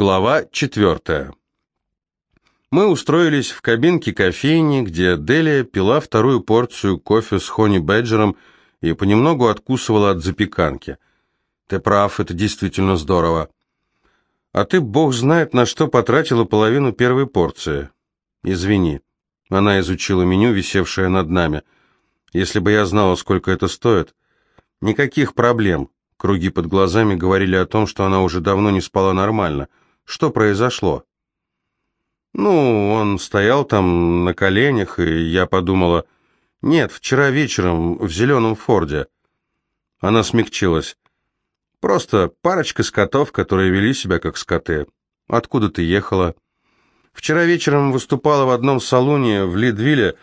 Глава четвертая. Мы устроились в кабинке кофейни, где Делия пила вторую порцию кофе с Хони Бэджером и понемногу откусывала от запеканки. Ты прав, это действительно здорово. А ты, бог знает, на что потратила половину первой порции. Извини. Она изучила меню, висевшее над нами. Если бы я знала, сколько это стоит. Никаких проблем. Круги под глазами говорили о том, что она уже давно не спала нормально. Что произошло? Ну, он стоял там на коленях, и я подумала... Нет, вчера вечером в зеленом форде. Она смягчилась. Просто парочка скотов, которые вели себя как скоты. Откуда ты ехала? Вчера вечером выступала в одном салоне в Лидвилле.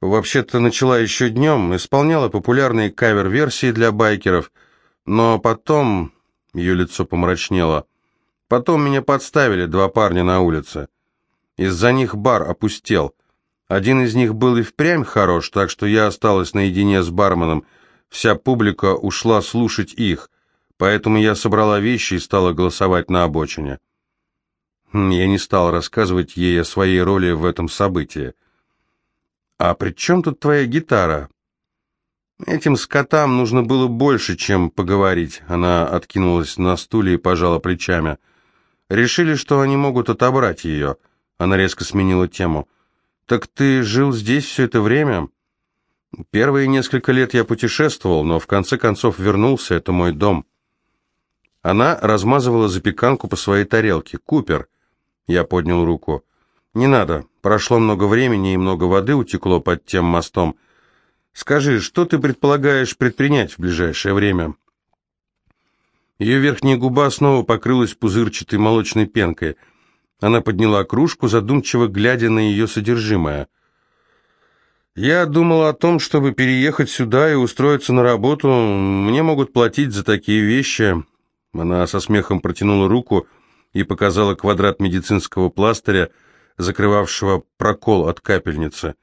Вообще-то начала еще днем, исполняла популярные кавер-версии для байкеров — но потом... Ее лицо помрачнело. Потом меня подставили два парня на улице. Из-за них бар опустел. Один из них был и впрямь хорош, так что я осталась наедине с барменом. Вся публика ушла слушать их, поэтому я собрала вещи и стала голосовать на обочине. Хм, я не стал рассказывать ей о своей роли в этом событии. «А при чем тут твоя гитара?» Этим скотам нужно было больше, чем поговорить. Она откинулась на стуле и пожала плечами. Решили, что они могут отобрать ее. Она резко сменила тему. «Так ты жил здесь все это время?» «Первые несколько лет я путешествовал, но в конце концов вернулся, это мой дом». Она размазывала запеканку по своей тарелке. «Купер!» Я поднял руку. «Не надо. Прошло много времени, и много воды утекло под тем мостом». Скажи, что ты предполагаешь предпринять в ближайшее время?» Ее верхняя губа снова покрылась пузырчатой молочной пенкой. Она подняла кружку, задумчиво глядя на ее содержимое. «Я думал о том, чтобы переехать сюда и устроиться на работу. Мне могут платить за такие вещи». Она со смехом протянула руку и показала квадрат медицинского пластыря, закрывавшего прокол от капельницы.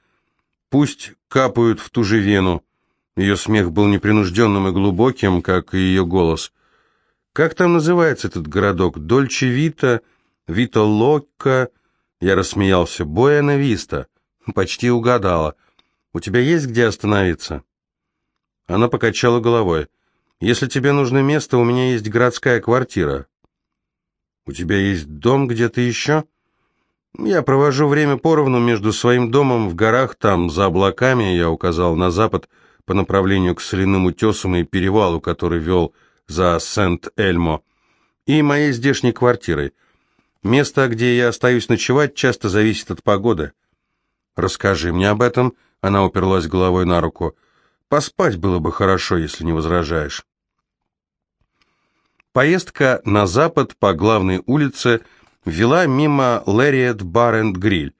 Пусть капают в ту же вену. Ее смех был непринужденным и глубоким, как и ее голос. Как там называется этот городок? Дольче Вита? Вита Локка? Я рассмеялся. Буэна Виста. Почти угадала. У тебя есть где остановиться? Она покачала головой. Если тебе нужно место, у меня есть городская квартира. У тебя есть дом где-то еще? — я провожу время поровну между своим домом в горах, там, за облаками, я указал на запад, по направлению к соляным утесам и перевалу, который вел за Сент-Эльмо, и моей здешней квартирой. Место, где я остаюсь ночевать, часто зависит от погоды. «Расскажи мне об этом», — она уперлась головой на руку. «Поспать было бы хорошо, если не возражаешь». Поездка на запад по главной улице — вела мимо Лэриет Бар энд Гриль.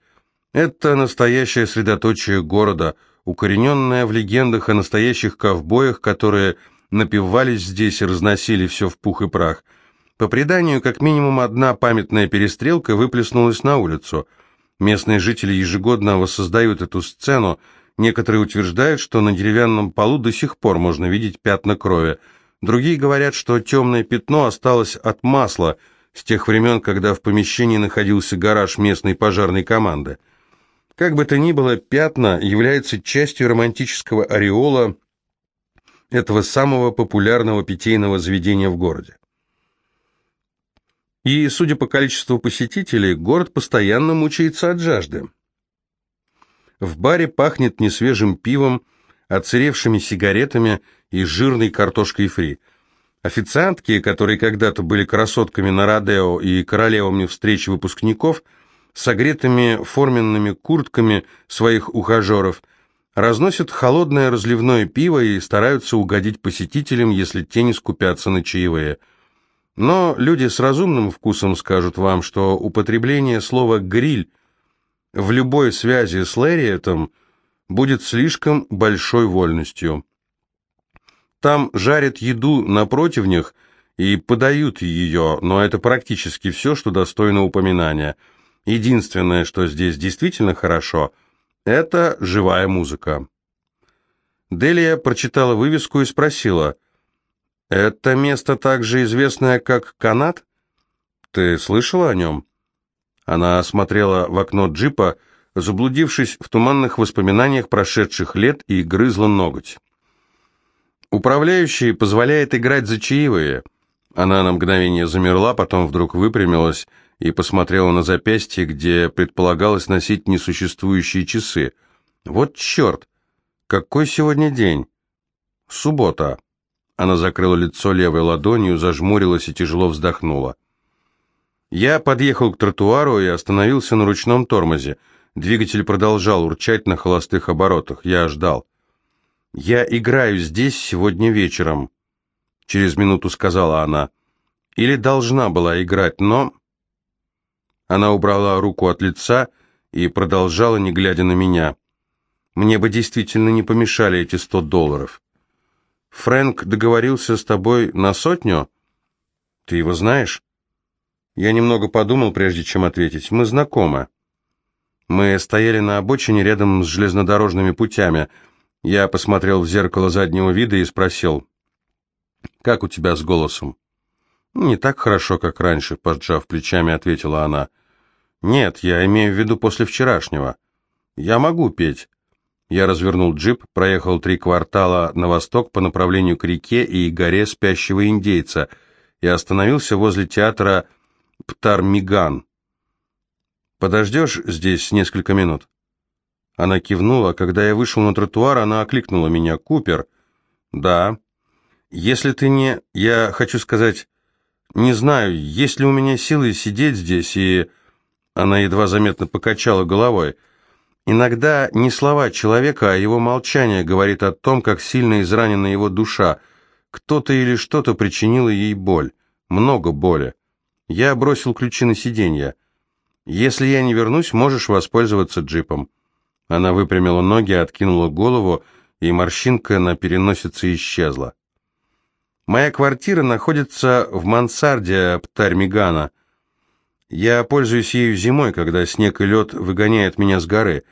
Это настоящее средоточие города, укорененное в легендах о настоящих ковбоях, которые напивались здесь и разносили все в пух и прах. По преданию, как минимум одна памятная перестрелка выплеснулась на улицу. Местные жители ежегодно воссоздают эту сцену, некоторые утверждают, что на деревянном полу до сих пор можно видеть пятна крови, другие говорят, что темное пятно осталось от масла – с тех времен, когда в помещении находился гараж местной пожарной команды. Как бы то ни было, пятна являются частью романтического ореола этого самого популярного питейного заведения в городе. И, судя по количеству посетителей, город постоянно мучается от жажды. В баре пахнет несвежим пивом, отсыревшими сигаретами и жирной картошкой фри – Официантки, которые когда-то были красотками на Родео и королевами встреч выпускников, согретыми форменными куртками своих ухажеров, разносят холодное разливное пиво и стараются угодить посетителям, если те не скупятся на чаевые. Но люди с разумным вкусом скажут вам, что употребление слова «гриль» в любой связи с Лэриетом будет слишком большой вольностью. Там жарят еду на противнях и подают ее, но это практически все, что достойно упоминания. Единственное, что здесь действительно хорошо, это живая музыка. Делия прочитала вывеску и спросила, «Это место также известное как Канат?» Ты слышала о нем?» Она смотрела в окно джипа, заблудившись в туманных воспоминаниях прошедших лет и грызла ноготь. «Управляющий позволяет играть за чаевые». Она на мгновение замерла, потом вдруг выпрямилась и посмотрела на запястье, где предполагалось носить несуществующие часы. «Вот черт! Какой сегодня день?» «Суббота». Она закрыла лицо левой ладонью, зажмурилась и тяжело вздохнула. Я подъехал к тротуару и остановился на ручном тормозе. Двигатель продолжал урчать на холостых оборотах. Я ждал. «Я играю здесь сегодня вечером», — через минуту сказала она. «Или должна была играть, но...» Она убрала руку от лица и продолжала, не глядя на меня. «Мне бы действительно не помешали эти сто долларов». «Фрэнк договорился с тобой на сотню? Ты его знаешь?» Я немного подумал, прежде чем ответить. «Мы знакомы». Мы стояли на обочине рядом с железнодорожными путями. Я посмотрел в зеркало заднего вида и спросил, «Как у тебя с голосом?» «Не так хорошо, как раньше», — поджав плечами, ответила она. «Нет, я имею в виду после вчерашнего. Я могу петь». Я развернул джип, проехал три квартала на восток по направлению к реке и горе спящего индейца и остановился возле театра Птармиган. «Подождешь здесь несколько минут?» Она кивнула. Когда я вышел на тротуар, она окликнула меня. «Купер?» «Да». «Если ты не...» «Я хочу сказать...» «Не знаю, есть ли у меня силы сидеть здесь и...» Она едва заметно покачала головой. Иногда не слова человека, а его молчание говорит о том, как сильно изранена его душа. Кто-то или что-то причинило ей боль. Много боли. Я бросил ключи на сиденье. «Если я не вернусь, можешь воспользоваться джипом». Она выпрямила ноги, откинула голову, и морщинка на переносице исчезла. «Моя квартира находится в мансарде Птармигана. Я пользуюсь ею зимой, когда снег и лед выгоняют меня с горы.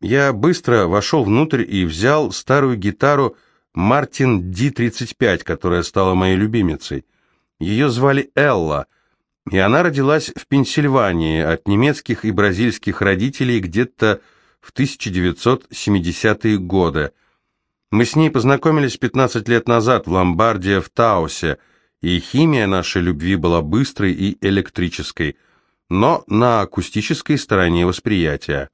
Я быстро вошел внутрь и взял старую гитару Мартин Ди-35, которая стала моей любимицей. Ее звали Элла, и она родилась в Пенсильвании от немецких и бразильских родителей где-то в 1970-е годы. Мы с ней познакомились 15 лет назад в Ломбардии в Таусе, и химия нашей любви была быстрой и электрической, но на акустической стороне восприятия.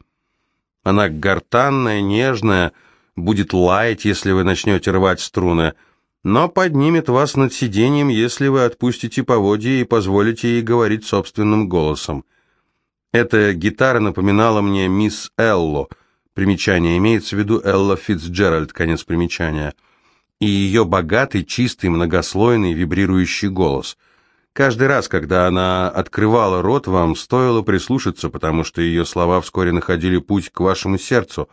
Она гортанная, нежная, будет лаять, если вы начнете рвать струны – но поднимет вас над сиденьем, если вы отпустите поводья и позволите ей говорить собственным голосом. Эта гитара напоминала мне мисс Элло, примечание имеется в виду Элла Фитцджеральд, конец примечания, и ее богатый, чистый, многослойный, вибрирующий голос. Каждый раз, когда она открывала рот, вам стоило прислушаться, потому что ее слова вскоре находили путь к вашему сердцу,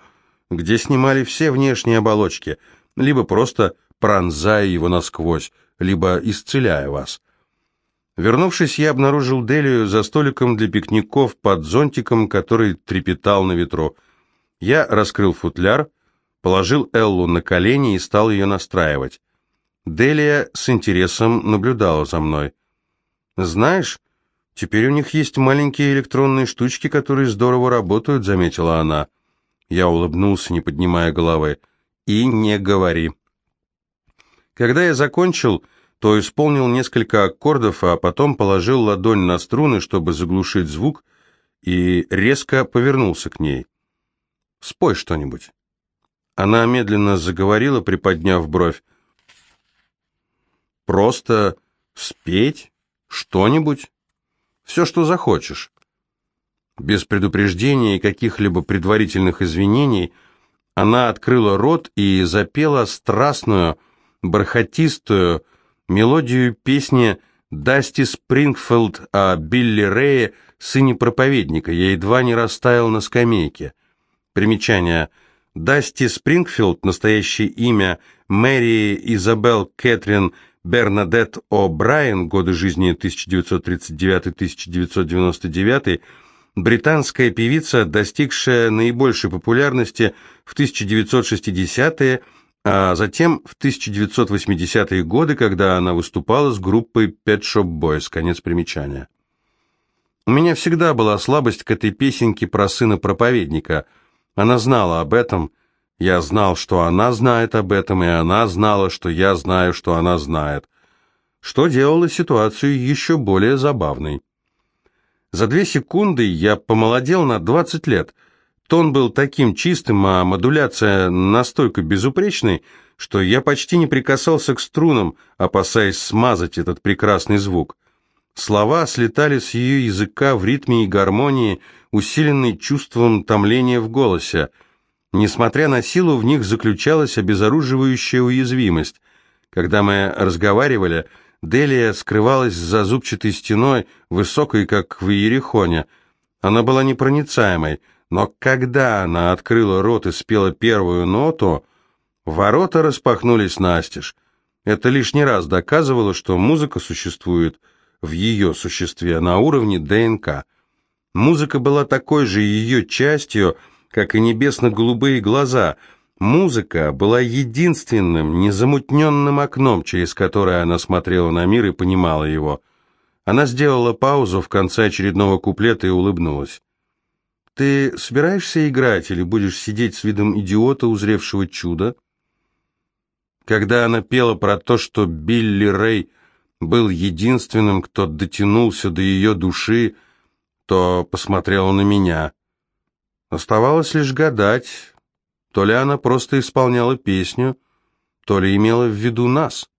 где снимали все внешние оболочки, либо просто пронзая его насквозь, либо исцеляя вас. Вернувшись, я обнаружил Делию за столиком для пикников под зонтиком, который трепетал на ветру. Я раскрыл футляр, положил Эллу на колени и стал ее настраивать. Делия с интересом наблюдала за мной. «Знаешь, теперь у них есть маленькие электронные штучки, которые здорово работают», — заметила она. Я улыбнулся, не поднимая головы. «И не говори». Когда я закончил, то исполнил несколько аккордов, а потом положил ладонь на струны, чтобы заглушить звук, и резко повернулся к ней. «Спой что-нибудь». Она медленно заговорила, приподняв бровь. «Просто спеть что-нибудь, все, что захочешь». Без предупреждения и каких-либо предварительных извинений она открыла рот и запела страстную, бархатистую мелодию песни Дасти Спрингфилд о Билли Рее, сыне проповедника. Я едва не растаял на скамейке. Примечание. Дасти Спрингфилд, настоящее имя Мэри Изабел Кэтрин Бернадет О'Брайен, годы жизни 1939-1999, британская певица, достигшая наибольшей популярности в 1960-е, а затем в 1980-е годы, когда она выступала с группой Pet Shop Boys, конец примечания. У меня всегда была слабость к этой песенке про сына проповедника. Она знала об этом, я знал, что она знает об этом, и она знала, что я знаю, что она знает. Что делало ситуацию еще более забавной. За две секунды я помолодел на 20 лет. Тон был таким чистым, а модуляция настолько безупречной, что я почти не прикасался к струнам, опасаясь смазать этот прекрасный звук. Слова слетали с ее языка в ритме и гармонии, усиленной чувством томления в голосе. Несмотря на силу, в них заключалась обезоруживающая уязвимость. Когда мы разговаривали, Делия скрывалась за зубчатой стеной, высокой, как в Иерихоне. Она была непроницаемой, но когда она открыла рот и спела первую ноту, ворота распахнулись настежь. Это лишний раз доказывало, что музыка существует в ее существе на уровне ДНК. Музыка была такой же ее частью, как и небесно-голубые глаза – Музыка была единственным незамутненным окном, через которое она смотрела на мир и понимала его. Она сделала паузу в конце очередного куплета и улыбнулась. «Ты собираешься играть или будешь сидеть с видом идиота, узревшего чудо?» Когда она пела про то, что Билли Рэй был единственным, кто дотянулся до ее души, то посмотрела на меня. Оставалось лишь гадать, то ли она просто исполняла песню, то ли имела в виду нас.